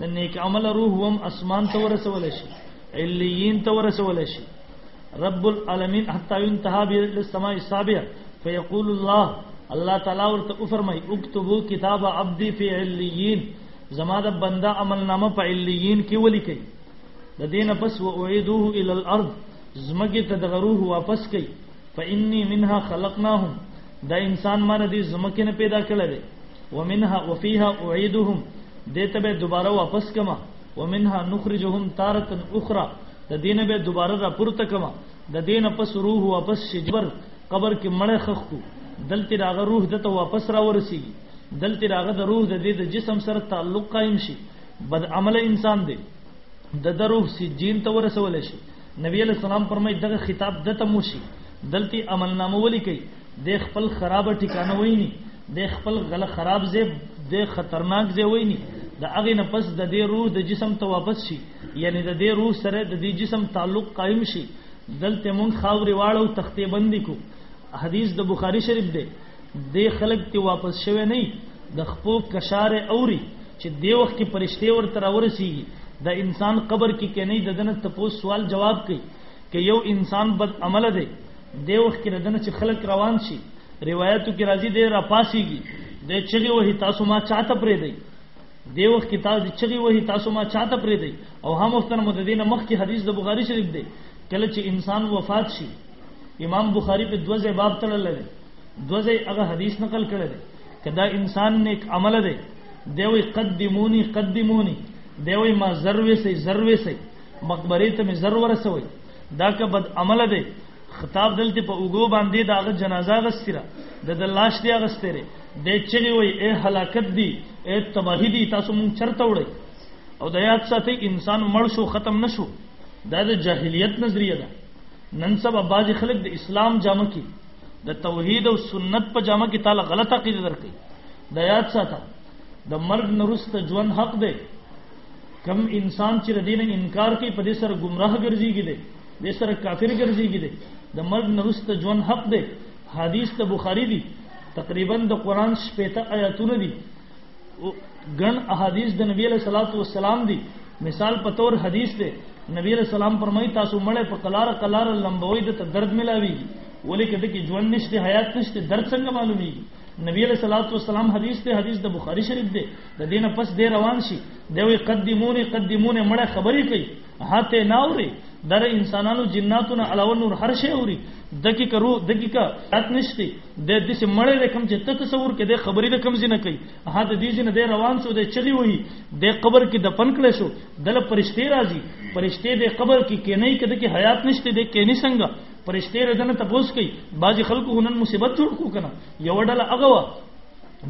د نیک عمل روح هم اسمان ته ورسول شي علیین ته ورسول شي رب العالمین حتا ينتها بها الى السماء السابعه فيقول الله الله تعالی ورته فرمای اكتبوا كتاب عبدي في علیین زما د بنده عمل نامه په علیین کې ولیکي د دین پس و اعیدوه ال الارض زمګه ته د روح واپس کړي فإني منها خلقناهم دا انسان ما نه دي زمکه نه پیدا کړل دي ومنها وفيها اعيدهم دته به دوباره واپس کما ومنها نخرجهم تارة اخرى د دین به دوباره را پورته کما د دین پس روح واپس شجبر قبر کې مړ خخ کو دلته راغ روح دته واپس را ورسیږي دلته راغه د روح د دې د جسم سره تعلق قائم شي بد عمل انسان دی د د روح سجین ته ورسول شي نبی علیہ السلام فرمای دغه خطاب د تمو شي دلته عمل نامه ولي کوي د خپل خراب ټکانه ویني د خپل غل خراب زی د خطرناک زی ویني د هغه نه پس د دې روح د جسم ته واپس شي یعنی د دې روح سره د دې جسم تعلق قائم شي دلته مون خاوري واړو تختې بندي کو حدیث د بخاری شریف دی د خلک ته واپس شوه نه د خپو کشار اوري چې د وخت کې پرشته ورته راورسیږي د انسان قبر کې کې نه د دنه تپوس سوال جواب کوي کې یو انسان بد عمل دی د وخت کې دنه چې خلک روان شي روایتو کې راځي د را پاسيږي د چغي وه تاسو ما چاته پرې دی د وخت کې تاسو چغي وه تاسو ما چاته پرې دی او هم وختن مددین مخ کې حدیث د بخاری شریف دی کله چې انسان وفات شي امام بخاری په دوزه باب تړل دی دوزه هغه حدیث نقل کړی دی کدا انسان نیک عمل دی دی وی قدمونی قدمونی دی وی ما زروی سی زروی سی مقبره ته می زر ورسوي دا که بد عمل دی خطاب دلته په اوګو باندې دا غ جنازه غستره د د لاش دی غستره د چلی وی اے هلاکت دی اے تباہی دی تاسو مونږ چرته وړي او د یاد ساتي انسان مړ شو ختم نشو دا د جاهلیت نظریه ده نن سبا باز خلک د اسلام جامه کې د توحید او سنت په جامه کې تعالی غلطه عقیده درکې د یاد ساته د مرګ نرست ژوند حق دی کم انسان چې ردین انکار کوي په دې سره گمراه ګرځيږي دی دې سره کافر ګرځيږي دی د مرګ نرست ژوند حق دی حدیث ته بخاری دی تقریبا د قران شپږ آیاتونه دي ګن احادیث د نبی علیہ الصلوۃ والسلام دی مثال په تور حدیث دی نبی علیہ السلام فرمایي تاسو مړ په قلار قلار لمبوي د درد ملاوي ولې کده کې ژوند نشته حیات نشته درد څنګه معلومي نبی علیہ الصلوۃ والسلام حدیث ته حدیث د بخاری شریف دی د دینه پس دی روان شي دوی قدمونه قدمونه مړه خبرې کوي هته ناوري در انسانانو جناتو نه علاوه نور هر شی اوري دقیقه رو دقیقه ات نشته د دې سه مړې د کم چې ته تصور کې د خبرې د کم زینه کوي ها د دې زینه د روان شو د چلی وي د قبر کې د پنکړې شو دل پرشته راځي پرشته د قبر کې کې نه کده کې حیات نشته د کې نه څنګه پرشته رځنه تپوس کوي باج خلکو هنن مصیبت جوړ کو کنه یو ډله اغوا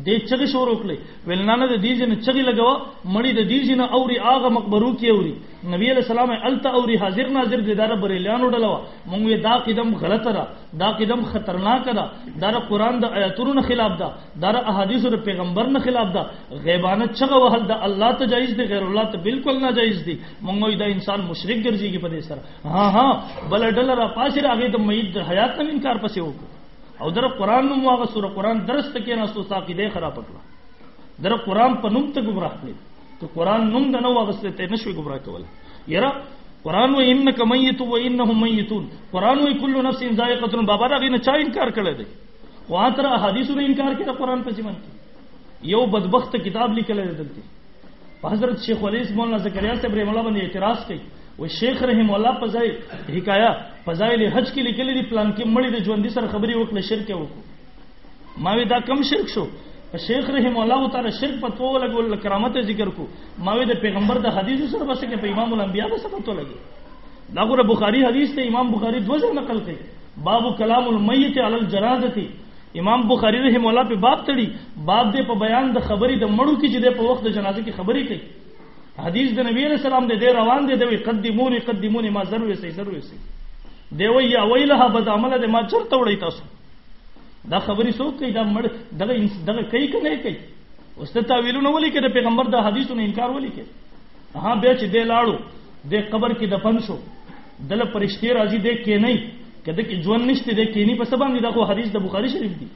دې چغې شروع کړې ویل نه نه د دې جن چغې لګوا مړی د دې جن اوري هغه مقبرو کې اوري نبی علیہ السلام الته اوري حاضر ناظر دې دار بریلیانو ډلوا مونږ وی دا قدم غلط را دا قدم خطرناک را دا قرآن د آیاتونو نه خلاف ده دا احادیث د پیغمبر نه خلاف ده غیبانه چغه وهل د الله ته جایز دي غیر الله ته بالکل نه جایز دي مونږ دا انسان مشرک ګرځيږي په دې سره ها ها بل ډلر پاسره هغه د میت د حیات نه انکار پسې وکړو او در قران نوم واغه سور قران درس ته کې ناسو ساقي دی خراب کړه در قران په نوم ته گمراه کړی ته قران نوم د نو واغسته ته نشوي گمراه کول یرا قران و انک میت و انهم میتون قران و کل نفس ذائقه بابا دا غینه چا انکار کړی دی خو اتر احادیثو نه انکار کړه قران په ځمن کې یو بدبخت کتاب لیکل دلته په حضرت شیخ ولی اسم الله زکریا صاحب رحم الله باندې اعتراض کوي و شیخ رحم الله په ځای حکایا په ځای له حج کې لیکلي دي پلان کې مړی د ژوندۍ سره خبرې وکړه شرک وکړو ما وی دا کم شرک شو په شیخ رحم الله تعالی شرک په تو لګول کرامت ذکر کو ما وی د پیغمبر د حدیث سره بس کې په امام الانبیاء بس په تو لګي دا غره بخاری حدیث ته امام بخاری دوزه نقل کوي باب کلام المیت علی الجنازه امام بخاری رحم الله په باب تړي باب دې په بیان د خبرې د مړو کې چې د په وخت د جنازې کې خبرې کوي حدیث د نبی رسول الله دې روان دي دوی قدمونی قدمونی ما ضرور سي ضرور سي دی وی یا ویلها بد عمل دې ما چرته وړي تاسو دا خبرې څوک کوي دا مړ دغه دغه کوي کنه کوي اوس ته تعویلونه ولي کې د پیغمبر د حدیثونو انکار ولي کې ها بیا چې دی لاړو دی قبر کې دفن شو دله پرشتې راځي دی کینی که د کې ژوند نشته دی کینی په څه باندې دا خو حدیث د بخاري شریف دی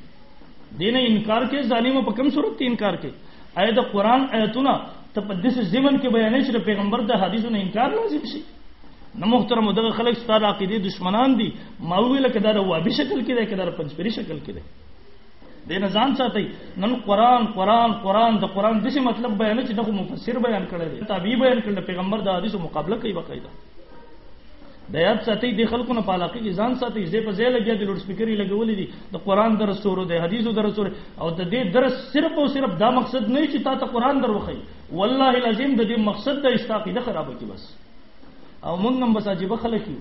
دی نه انکار کوي ظالمو په کوم صورت کې انکار کوي آیا د قرآن آیتونه ته په داسې ضمن کې بیانې چې د پیغمبر د حدیثو نه انکار لازم شي نه محترم دغه خلک ستاره عقیدې دشمنان دي ما ویل که دا د وابي شکل کې دی که دا د پنځپري شکل کې دی دې نه ځان ساتي نن قران قران قران د قران د څه مطلب بیان چې دغه مفسر بیان کړی دی تابعی بیان کړل پیغمبر د حدیثو مقابله کوي بقایدا د یاد ساتي د خلکو نه پالاقي کې ځان ساتي زه په ځای لګیا د لوډ سپیکرې لګولې دي د قران درس سورو د حدیثو درس سورو او د دې درس صرف او صرف دا مقصد نه چې تا ته قران دروخی والله لازم د دې مقصد د استاقې د خرابه کې بس او مونږ هم بس عجیب خلک یو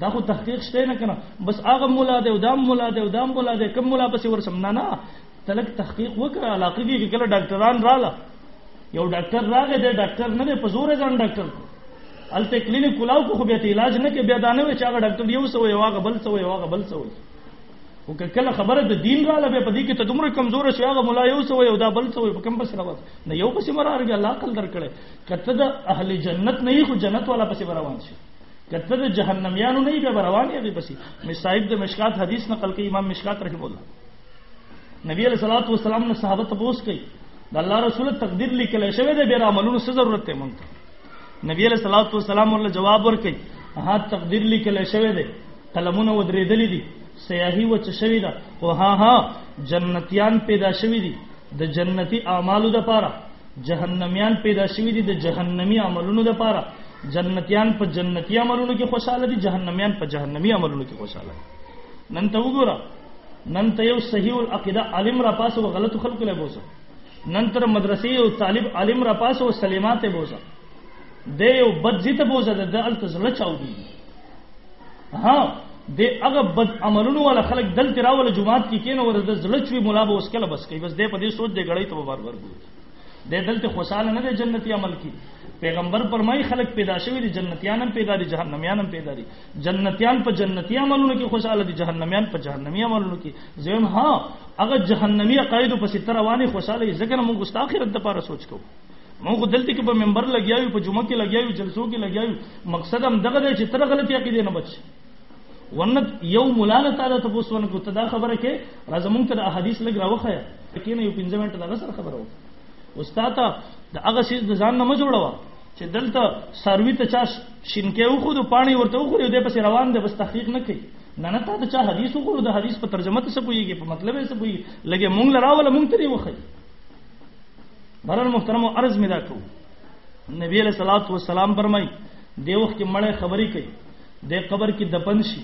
دا خو تحقیق شته نه کنه بس هغه مولا دی او دا مولا دی او دا مولا دی کوم مولا پسې ورسم نه نه تلک تحقیق وکړه علاقه کې کله ډاکټران رااله یو ډاکټر راغی دی ډاکټر نه دی په زور ځان ډاکټر الته کلینیک کلاو کو خو به علاج نه کې بیا دانه وي چې هغه ډاکټر یو سو یو هغه بل سو یو هغه بل سو او که کله خبره د دین رااله به پدې کې ته دومره کمزور شې هغه مولا یو سو یو دا بل سو په کم بس راوځ نه یو پسې مرار به الله کل درکړي کته د اهل جنت نه خو جنت والا پسې روان شي کته د جهنميانو نه به روان یې به پسې مصائب د مشکات حدیث نقل کوي امام مشکات رحم الله نبی علیہ الصلوۃ والسلام نے صحابه تبوس کوي د الله رسول تقدیر لیکل شوی دی به عملونو څه ضرورت ته مونږ نبی علیہ الصلوۃ والسلام ورله جواب ورکړي ها تقدیر لیکل شوی دی قلمونه ودرېدلې دي سیاهي وچ شوی ده او ها ها جنتیان پیدا شوی دي د جنتی اعمالو د پاره جهنميان پیدا شوی دي د جهنمی عملونو د پاره جنتیان په جنتی عملونو کې خوشاله دي جهنميان په جهنمی عملونو کې خوشاله دي نن ته وګوره نن ته یو صحیح العقیده عالم را پاسه او غلط خلق له بوزه نن تر مدرسې او طالب عالم را پاسه او سلیمات بوزه دی یو بد ځای ته بوځه د ده هلته زړه چاودېږي ها د هغه بد عملونو والا خلک دلته راوله جماعت کې کېنه ور د زړه چوي مولا به اوس کله بس کوي بس دی په دې سوچ دی غړی ته بار بار ګوري دی دلته خوشاله نه دی جنتی عمل کی پیغمبر پرمای خلک پیدا شوی دي جنتیان هم پیدا دي جهنميان هم پیدا دي جنتیان په جنتی عملونو کې خوشاله دي جهنميان په جهنمی عملونو کې زم ها هغه جهنمی عقاید په ستر رواني خوشاله ځکه موږ ګستاخرت د پاره سوچ کوو مونږ خو دلته کې په منبر لګیا یو په جمعه کې لګیا یو جلسو کې لګیا یو مقصد هم دغه دی چې تر غلطي عقیده نه بچ ورنه یو مولا نه تعالی ته پوس ونه کو ته دا خبره کې راځه مونږ ته د احادیث لګ راوخه کې نه یو پنځه منټه دغه سره خبره وکړه استاد ته د هغه شیز د ځان نه م جوړوه چې دلته سروي ته چا شینکې وخورو پانی ورته وخورو دې پسې روان دی بس تحقیق نه کوي نه نه تا ته چا حدیث وخورو د حدیث په ترجمه ته څه پوهېږي په مطلب یې څه پوهېږي لږې مونږ له راوله مونږ ترې وښیي برن محترم عرض مې دا کو نبی علیہ الصلوۃ والسلام فرمای دی وخت کې مړې خبرې کوي د قبر کې دفن شي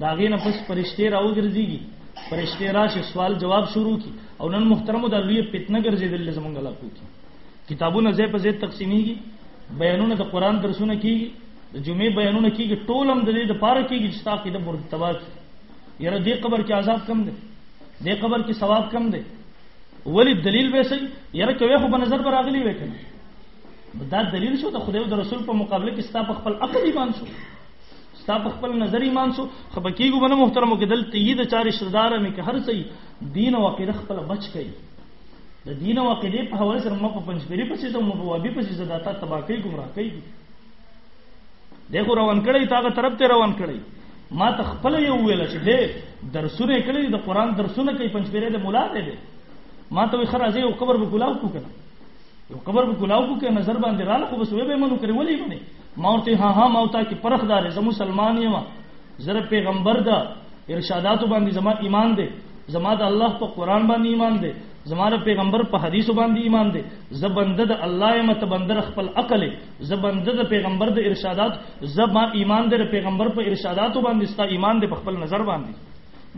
دا غینه پس فرشته راوګرځيږي فرشته راشي سوال جواب شروع کی او نن محترم دا لوی فتنه ګرځیدل زمونږ لا کو کی کتابونه زې په زې تقسیمیږي بیانونه د قران درسونه کیږي د جمعې بیانونه کیږي ټول هم د دې د پاره کیږي چې تاسو د مرتبه یره دې قبر کې عذاب کم دی دې قبر کې ثواب کم دی ولی دلیل به سي یره کوي خو په نظر پر راغلی وې کنه دا دلیل شو د خدای او د رسول په مقابله کې ستا په خپل عقل ایمان شو ستا په خپل نظر ایمان شو خو بکیګو بنه محترمو کې دل تیید چار رشتہ دار مې که هر څه دین او عقیده خپل بچ کړي د دین او عقیده په حواله سره مې په پنځګری پسې ته مو په وابي پسې زدا تا تباکې ګمراه کړي دغه روان کړي تاغه طرف ته روان کړي ما ته خپل یو ویل چې دې درسونه کړی د قران درسونه کوي پنځپیره د مولا دی ما ته خر ازي یو قبر به کولاو کو کنه یو قبر به کولاو کو کنه نظر باندې رااله خو بس وې به منو کړی ولې باندې ما ورته ها ها ما ورته کې پرخدار زمو سلمان یم زره پیغمبر دا ارشادات باندې زما ایمان دی زما د الله په قران باندې ایمان دی زما د پیغمبر په حدیث باندې ایمان دی زبنده د الله یم ته بندر خپل عقل زه بنده د پیغمبر د ارشادات زه ما ایمان د پیغمبر په ارشاداتو باندې ستا ایمان د خپل نظر باندې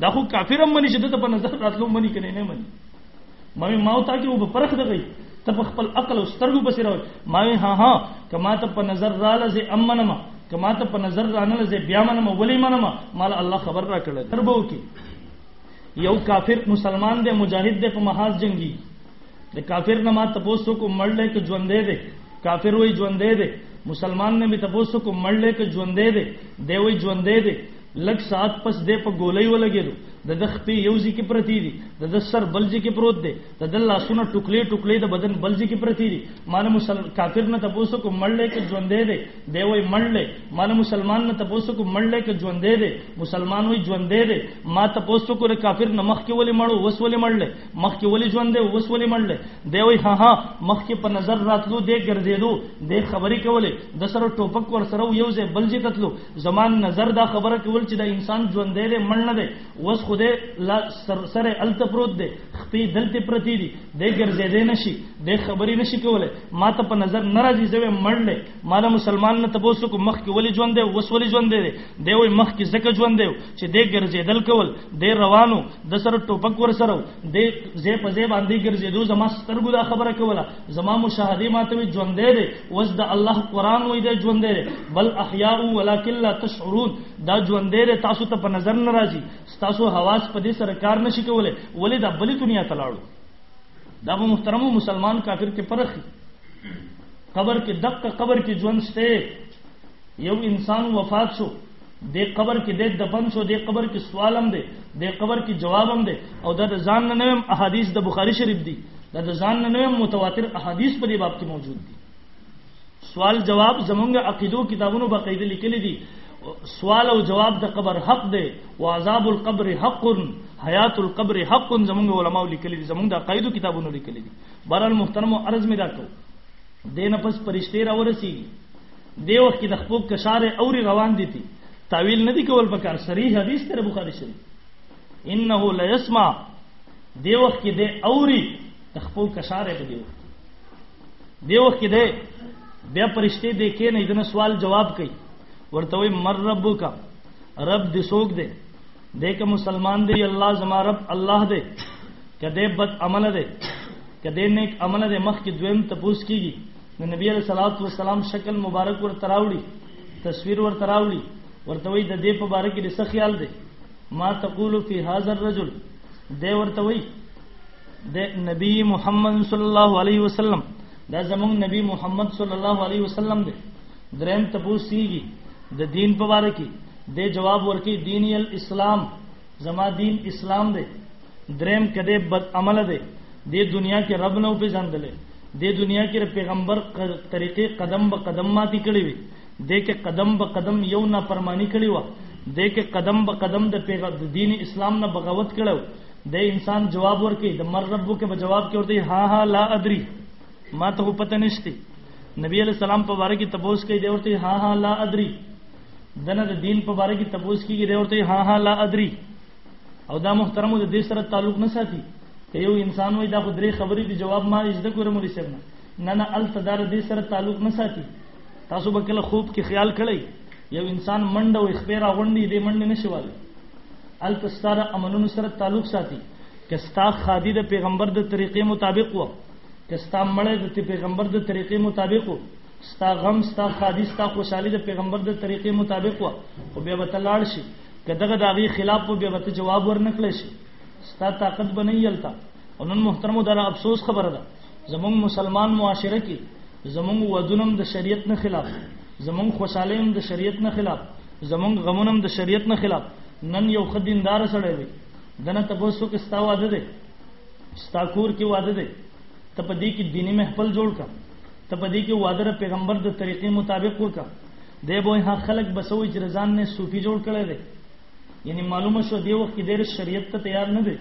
دا خو کافر هم مني چې د په نظر راتلو مني کنه نه مني ما ما او تا کې وب پرخ دغی ته په خپل عقل او سترګو بس راو ما ها ها کما ته په نظر رااله زه امنم کما ته په نظر رانل زه بیا منم ولی منم مال الله خبر را کړل تربو کې یو کافر مسلمان دی مجاهد دی په محاذ جنگي د کافر نه ما تپوسو کو مړ لې کې ژوندې دي کافر وای ژوندې دي مسلمان نه می تپوسو کو مړ لې کې ژوندې دي دی وای ژوندې دي لک ساعت پس دې په ګولۍ ولګېدو د د خپې یو ځي کې پرتی دي د د سر بل ځي کې پروت دی د د لاسونه ټوکلې ټوکلې د بدن بل ځي کې پرتی دي مانه مسل کافر نه تپوسو کو مړ لې کې ژوندې دی دی وای مړ لې مانه مسلمان نه تپوسو کو مړ لې کې ژوندې دی مسلمان وای ژوندې دی ما تپوسو کو کافر نه مخ کې ولې مړو وس ولې مړ لې مخکې ولې ژوند دی اوس ولې مړ دی دی وایي ها ها مخکې په نظر راتلو دی ګرځېدو دی خبرې کولې د سره ټوپک ور سره یو ځای بل ځای ته تلو زما نظر دا خبره کول چې دا انسان ژوندی دی مړ نه دی اوس خو دی لا سر سره هلته پروت دی خپې دلته پرتې دي دی ګرځېدی نه شي دی خبرې نه شي کولی ما ته په نظر نه راځي زه مړ دی مال مسلمان نه تبوسو کو مخ کې ولې ژوند دی وس ولې ژوند دی دی وي مخ کې زکه ژوند دی چې دې ګرځېدل کول دې روانو د سره ټوپک ور سره دې زې په زې باندې ګرځېدو زما سترګو دا خبره کوله زما مشاهده ماته وي ژوند دی وس د الله قران وي دې ژوند دی بل احیاء ولکن لا تشعرون دا ژوند دی تاسو ته په نظر نه راځي تاسو حواس په دې سره کار نشي کولای ولې دا بلې دنیا ته لاړو دا به محترم مسلمان کافر کې پرخي قبر کې دقه قبر کې ژوند شته یو انسان وفات شو د قبر کې د دفن شو د قبر کې سوال هم دی د قبر کې جواب هم دی او دا د ځان نه نوم احادیث د بخاری شریف دی دا د ځان نه نوم متواتر احادیث په دې باب کې موجود دي سوال جواب زمونږ عقیدو کتابونو باقاعده لیکل دي سوال او جواب د قبر حق دی او عذاب القبر حق حیات القبر حق زمونږ علماو لیکل دي زمونږ د عقیدو کتابونو لیکل دي برال محترم عرض می داکو دین پس پرشته را ورسی دی وخت د خپل کشار اوري روان دي تی تعویل ندی کول پکار صریح حدیث تر بخاری شریف انه لا يسمع دی وخت کې دی اوري د خپل کشار په دی وخت دی وخت کې دی بیا پرشته دی کې نه دنه سوال جواب کوي ورته وي مر ربک رب دې سوک دې دې که مسلمان دې الله زما رب الله دې که دی بد عمل دی که دی نیک عمل دی مخکې دویم تپوس کیږي نو نبی علیہ الصلوۃ والسلام شکل مبارک ور تراوړي تصویر ور تراوړي ورته وی د دې په باره کې د څه خیال دی ما تقول فی هذا الرجل دی ورته وی د نبی محمد صلی الله علیه وسلم دا زمونږ نبی محمد صلی الله علیه وسلم دی دریم تپوس کیږي د دین په باره کې د جواب ورکی دینی الاسلام زما دین اسلام دی دریم کده بد عمل دی د دنیا کې رب نو په ځندلې د دنیا کې پیغمبر طریقې قدم به قدم ماتي کړی وي د کې قدم به قدم یو نه فرمانی کړی و د کې قدم به قدم د پیغمبر دین اسلام نه بغاوت کړو د انسان جواب ورکړي د مر رب کې به جواب کې ورته ها ها لا ادري ما ته پته نشته نبی علیہ السلام په باره کې تبوس کوي دی ورته ها ها لا ادري دنه د دین په باره کې تبوس کیږي دی ورته ها ها لا ادري او دا محترمو د دې سره تعلق نه ساتي که یو انسان وای دا خو درې خبرې دي جواب ما یې زده کړم ولې سره نه نه ال تدار دې سره تعلق نه ساتي تاسو به کله خوب کې خیال کړئ یو انسان منډه او اخبیرا غونډي دې منډه نشواله ال تستاره عملونو سره تعلق ساتي که ستا خادي د پیغمبر د طریقې مطابق و که ستا مړی د پیغمبر د طریقې مطابق و ستا غم ستا خادي ستا خوشحالي د پیغمبر د طریقې مطابق و خو بیا به ته لاړ شي که دغه د هغې خلاف و بیا به ته جواب ورنکړی شي ستا طاقت به نه یلته او نن محترمو دا افسوس خبره ده زمونږ مسلمان معاشره کې زمونږ ودونم د شریعت نه خلاف زمونږ خوشحالي هم د شریعت نه خلاف زمونږ غمونه هم د شریعت نه خلاف نن یو ښه دیندار سړی دی دنه تپوسو کې ستا واده دی ستا کور کې واده دی ته په دې کې دیني محفل جوړ کړه ته په دې کې واده پیغمبر د طریقې مطابق وکړه دی به ها خلک بسوي چې ځان نه صوفي جوړ کړي دي یعنی معلومه شو دی وخت کې ډېر شریعت ته تیار نه دی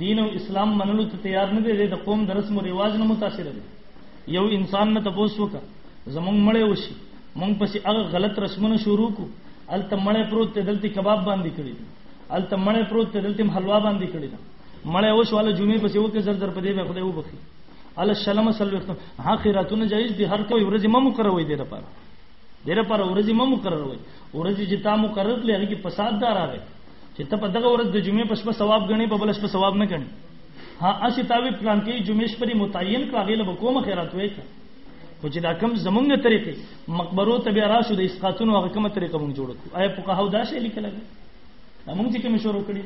دین او اسلام منلو ته تیار نه دی د قوم درس مو ریواج نه متاثر دی یو انسان نه تاسو وکړه زمونږ مړې وشي مونږ پسې هغه غلط رسمونه شروع کو الته مړې پروت ته دلته کباب باندې کړی دی الته مړې پروت ته دلته حلوا باندې کړی دی مړې وشو ول جمعې پسې وکړه زر زر په دې به خدای وبخي ال شلم سلوختم ها خیراتونه جایز دي هر کوئی ورځ ممو کروي دي لپاره دیر پر ورځې مو مقرر وي ورځې چې تا مقرر کړې هغه کې فساد دار راغی چې ته په دغه ورځ د جمعې په شپه ثواب غنې په بل شپه ثواب نه غنې ها اسی تاوی پلان کې جمعې شپه لري متعین کړه غیله به کوم خیرات وې خو چې دا کم زمونږ طریقې مقبرو ته بیا راشو د اسقاتونو هغه کومه طریقه مونږ جوړ کړو آیا په قهو دا شی لیکل لګي دا مونږ چې کوم شروع کړی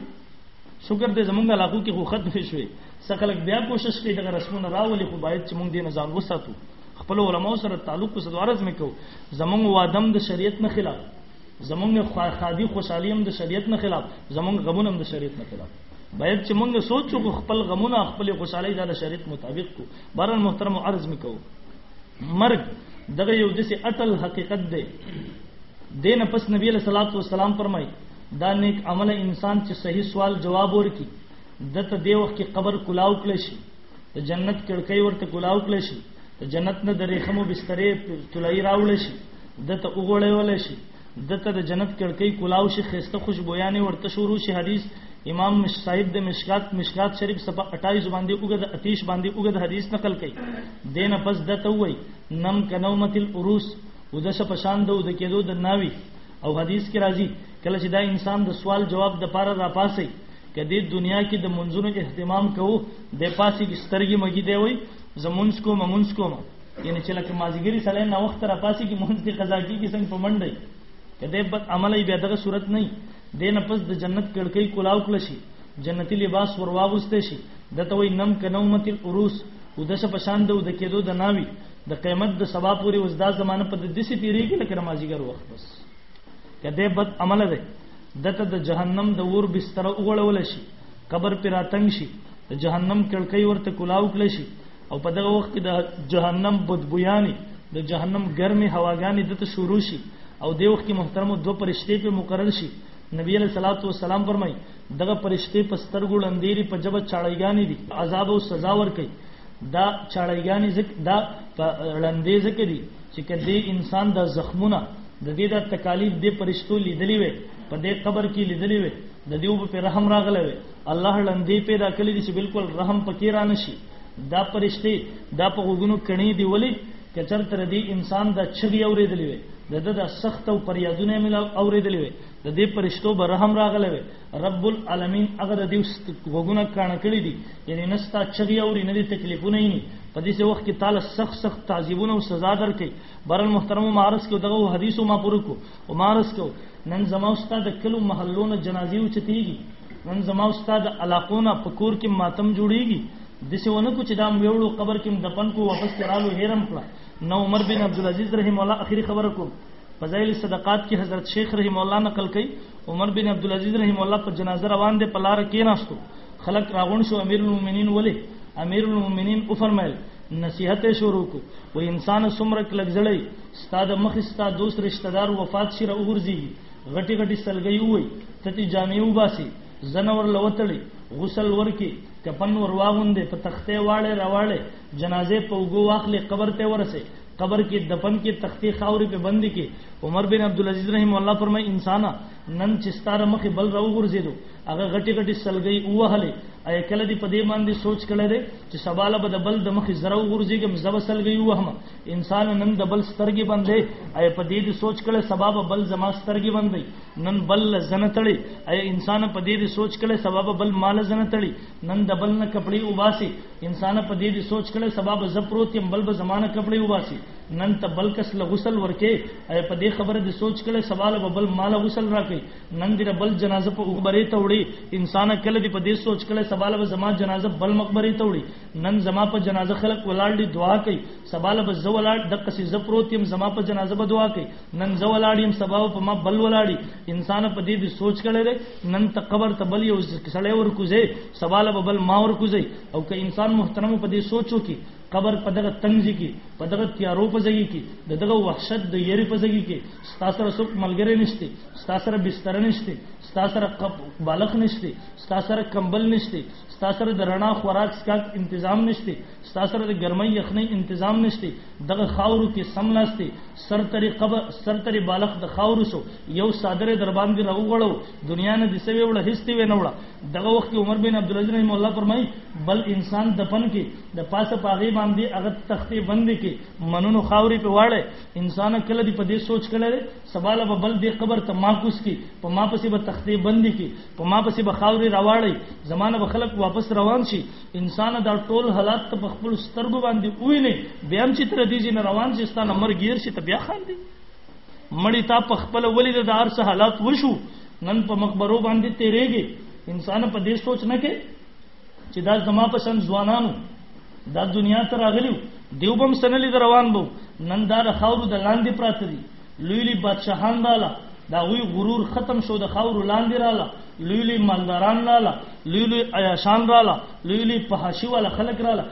شکر دې زمونږ علاقو کې خو ختم شوي څخه بیا کوشش کوي دغه رسمونه راولي خو باید چې مونږ دې نظام وساتو خپل علماو سره تعلق په صدوارز مې کو زمونږ وادم د شریعت نه خلاف زمونږ خادي خوشحالي هم د شریعت نه خلاف زمونږ غمون هم د شریعت نه خلاف باید چې مونږ سوچو کو خپل غمونه خپل خوشحالي د شریعت مطابق کو بر محترم عرض مې کو مرګ دغه یو دسه اټل حقیقت دی دین پس نبی علیہ الصلوۃ والسلام فرمای دا نیک عمل انسان چې صحیح سوال جواب ورکي دته دی وخت کې قبر کلاو کړی شي د جنت کړکۍ ورته کولاو کړی شي د جنت نه د ریخمو بسترې تلای راوړل شي دته وګړې ول شي دته د جنت کړکۍ کولاو شي خسته خوشبویانه ورته شروع شي حدیث امام مش صاحب د مشکات مشکات شریف صفه 28 باندې وګد اتیش باندې وګد حدیث نقل کړي دین پس دته وای نم کنومت العروس ودشه پشان دو د کېدو د ناوي او حدیث کې راځي کله چې دا انسان د سوال جواب د پاره را پاسي کدی دنیا کې د منځونو اهتمام کوو د پاسي کې سترګې مګي دی وای زمونږ کو ممونږ کو یعنی چې لکه مازیګری سره نه وخت را پاسي کې مونږ کې قضا کیږي څنګه په منډه کدی بد عمل بیا دغه صورت نه دی نه پس د جنت کړکۍ کولاو کړ شي جنتی لباس ورواغسته شي دته وای نم کنومت العروس ودس پشان د د کېدو د ناوي د قیامت د سبا پورې وزدا زمانه په دسي تیریږي لکه مازیګر وخت بس کده بد عمل ده دته د جهنم د ور بستر وګړول شي قبر پر راتنګ شي د جهنم کړکۍ ورته کلاو کړ شي او په دغه وخت کې د جهنم بدبویانی د جهنم ګرمې هواګانې دته شروع شي او د وخت کې محترم دو پرشته په مقرر شي نبی علیہ الصلوۃ والسلام فرمای دغه پرشته په سترګو لندېری په جبه چاړیګانی دي عذاب او سزا ور کوي دا چاړیګانی زک دا لندې زکري چې کدی انسان د زخمونه د دې د تکالیف د پرشتو لیدلی وي په دې قبر کې لیدلی وي د دې په رحم راغلی وي الله لندې پیدا کړی چې بالکل رحم پکې را نشي دا پرشتي دا په غوګونو کڼي دی ولی کچر تر دې انسان د چغي اورېدلی وي د د سخت او پریادونه مل اورېدلی وي د دې پرشتو به رحم راغلی وي رب العالمین هغه د دې غوګونه کانه کړی دي یعنی نستا چغي اوري نه دي تکلیفونه یې په دې وخت کې تعالی سخت سخت تعذيبونه او سزا درکې برن محترم مارس کو دغه حدیثو ما پوره کو او مارس کو نن زما استاد د کلو محلونو جنازي او چتیږي نن زما استاد علاقونه پکور کې ماتم جوړیږي د څه ونه کو چې دا ویوړو قبر کې دپن کو واپس کرالو هیرم کړه نو عمر بن عبد العزيز رحم الله اخري خبره کوم فضائل صدقات کې حضرت شیخ رحم الله نقل کړي عمر بن عبد العزيز رحم الله په جنازه روان دي پلار کې ناشتو خلق راغون شو امیر المؤمنین ولی امیر المؤمنین او فرمایل نصیحت شروع کو و انسان سمر کلک زړی استاد مخ استا دوست رشتہ دار وفات شي راورځي غټي غټي سلګي وي تتی جامع وباسي زنور لوتړي غسل ورکی کپن ور واغوندې په تخته واړې راواړې جنازې په وګو واخلې قبر ته ورسه قبر کې دفن کې تختی خاورې په بند کې عمر بن عبد العزيز رحم الله فرمای انسانا نن چې ستاره مخې بل راو ګرځېدو هغه غټي غټي سلګي ووهلې اي کله دې په دې باندې سوچ کړی دی چې سباله به د بل د مخې زرو ګرځېږم زب سلګي ووهم انسان نن د بل سترګې باندې اي په دې دې سوچ کړی سبا به بل زما سترګې باندې نن بل زنه تړي اي انسان په دې دې سوچ کړی سبا به بل مال زنه تړي نن د بل نه کپڑے وباسي انسان په دې دې سوچ کړي سبب ز پروت يم بل به زمانہ کپڑے وباسي نن ته بل کس له غسل ورکه اي په دې خبره دې سوچ کړي سوال به بل مال غسل راکې نن دې بل جنازه په مقبره ته وړي انسان کله دې په دې سوچ کړي سوال به زما جنازه بل مقبره ته وړي نن زما په جنازه خلق ولاړ دي دعا کوي سوال به ز ولاړ د کس ز پروت يم زما په جنازه به دعا کوي نن ز ولاړ يم سبب په ما بل ولاړي انسان په دې دې سوچ کړي نن ته قبر ته بل یو سړی ورکوځي سبا له به بل ما ورکوځي او که انسان محترم په دې سوچ وکړي قبر په دغه تنګځي کې په دغه تیارو په ځای کې د دغه وحشت د یری په ځای کې ستا سره څوک ملګری نشته ستا سره بستر نشته ستا سره قب بالغ نشته ستا سره کمبل نشته ستا سره د رڼا خوراک سکاک تنظیم نشته ستا سره د ګرمۍ یخنۍ تنظیم نشته دغه خاورو کې سم لاسته سر تری قبر سر تری بالغ د خاورو سو یو صادره در باندې راوغړو دنیا نه دسوي وړه هستی وینوړه دغه وخت کې عمر بن عبد العزيز رحم الله فرمایي بل انسان دفن کې د پاسه پاغي باندې هغه تختې باندې کې منونو خاوري په واړه انسان کله دې په دې سوچ کړي سباله به بل دې قبر ته ماکوس کې په ما پسې به تختې باندې کې په ما پسې به خاوري راواړي زمانه به خلک واپس روان شي انسان دا ټول حالات ته په خپل سترګو باندې ویني بیا هم چې تر دې نه روان شي ستانه مرګ ير شي ته بیا خان دي مړی تا په خپل ولید د ارس حالات وشو نن په مقبرو باندې تیرېږي انسان په دې سوچ نه کې چې دا زما په شان ځوانانو دا دنیا ته راغلیو دیو بم سنلی در روان بو نن دا د خاورو د لاندې پراته دي لوی لوی بادشاهان رااله د هغوی غرور ختم شو د خاورو لاندې رااله لوی لوی مالداران رااله لوی لوی عیاشان رااله لوی لوی پهاشي والا خلک رااله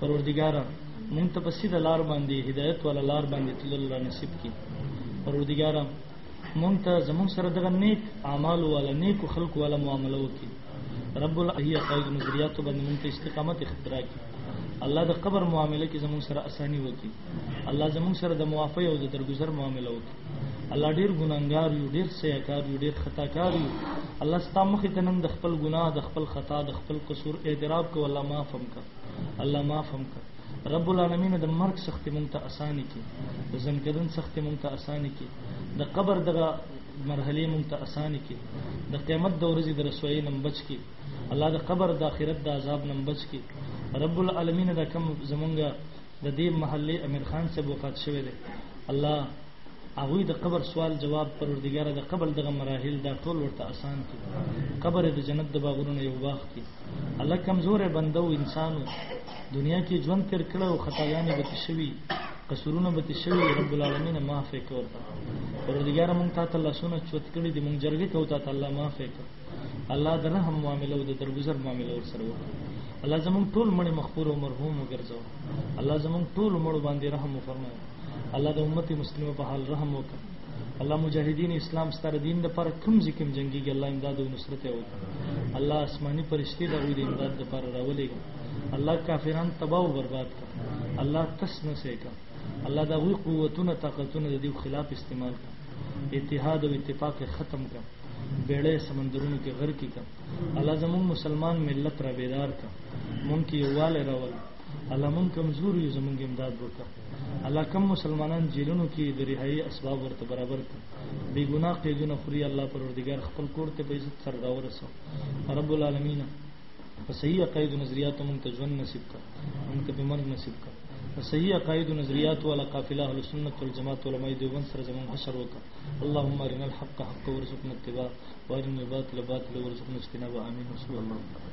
پروردګار مونږ ته په سیده لار باندې هدایت ولا لار باندې تلل را نصیب کړي پروردګار مونږ ته زموږ سره دغه نیک اعمال ولا نیک خلق ولا معامله وکړي رب الهی قائد نظریات باندې مونږ ته استقامت اختراع کړي الله د قبر معامله کې زموږ سره اساني وکړي الله زموږ سره د موافقه او د درگذر معامله وکړي الله ډیر ګناګار یو ډیر سیاکار یو ډیر خطا کار یو الله ستاسو مخ ته نن د خپل ګناه د خپل خطا د خپل قصور اعتراف کو الله معاف هم کړه الله معاف هم کړ رب العالمین د مرګ سخت مونږ ته اساني کې د زمکدن سخت مونږ ته اساني کې د قبر دغه مرحله مونږ ته اساني کې د قیامت د ورځې د رسوي نم بچ کې الله د قبر د آخرت د عذاب نم بچ کې رب العالمین دا کم زمونږ د دې محله امیر خان سے وفات شوه دی الله هغوی د قبر سوال جواب پروردګار د قبر دغه مراحل دا ټول ورته اسان کړي قبر د جنت د باغونو یو باغ کړي الله کمزورې بنده او انسانو دنیا کې ژوند تیر کړه او خطاګانې به شوي قصورونه به شوي رب العالمین معاف کړه پروردګار مونږ ته الله سونه چوت کړي د مونږ جرګې ته او ته الله معاف کړه الله د رحم معامله او د درگذر معامله ورسره وکړي الله زمونږ ټول مړ مخفور او مرحوم وګرځو الله زمونږ ټول مړ باندې رحم وفرمای الله د امت مسلمه په حال رحم وکړي الله مجاهدین اسلام ستر دین د پر کوم ځکم جنگي الله امداد او نصرت او الله آسماني پرشتي د غوډ امداد د پر راولې الله کافرانو تباہ او برباد کړ الله تسنه سې کړ الله دا وی قوتونه طاقتونه د دې خلاف استعمال کړ اتحاد او اتفاق ختم کړ بیړې سمندرونو کې غرق کړ الله زمون مسلمان ملت را بیدار کړ مونږ کې یواله راول الله مونږ کمزور یو زمونږ امداد وکړه الله کم مسلمانان جیلونو کې د رهایی اسباب ورته برابر کړ بی ګناه قیدونه خوري الله پروردگار خپل کور ته په عزت سره راورسو رب العالمین په صحیح عقاید نظریات مونږ ته ژوند نصیب کړ مونږ ته بمرګ نصیب کړ په صحیح عقاید نظریات والا قافله اهل سنت والجماعت علماء دیوبند سره زمون حشر وکړه اللهم ارنا الحق حق ورزقنا اتباع وارنا الباطل باطل ورزقنا اجتنابه امين وصلى الله عليه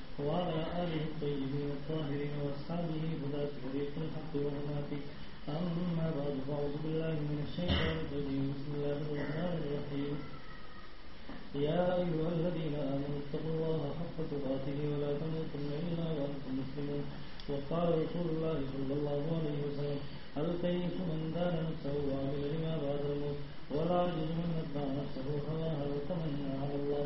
وعلى آله الطيبين الطاهرين وأصحابه هداة فريق الحق ورحمته أما بعد فأعوذ بالله من الشيطان الرجيم بسم الله الرحمن الرحيم يا أيها الذين آمنوا اتقوا الله حق تقاته ولا تموتن إلا وأنتم مسلمون وقال رسول الله صلى الله عليه وسلم القيس من دان نفسه وعمل لما بعد الموت ولا يجدون يتبع نفسه هواها ويتمنى على الله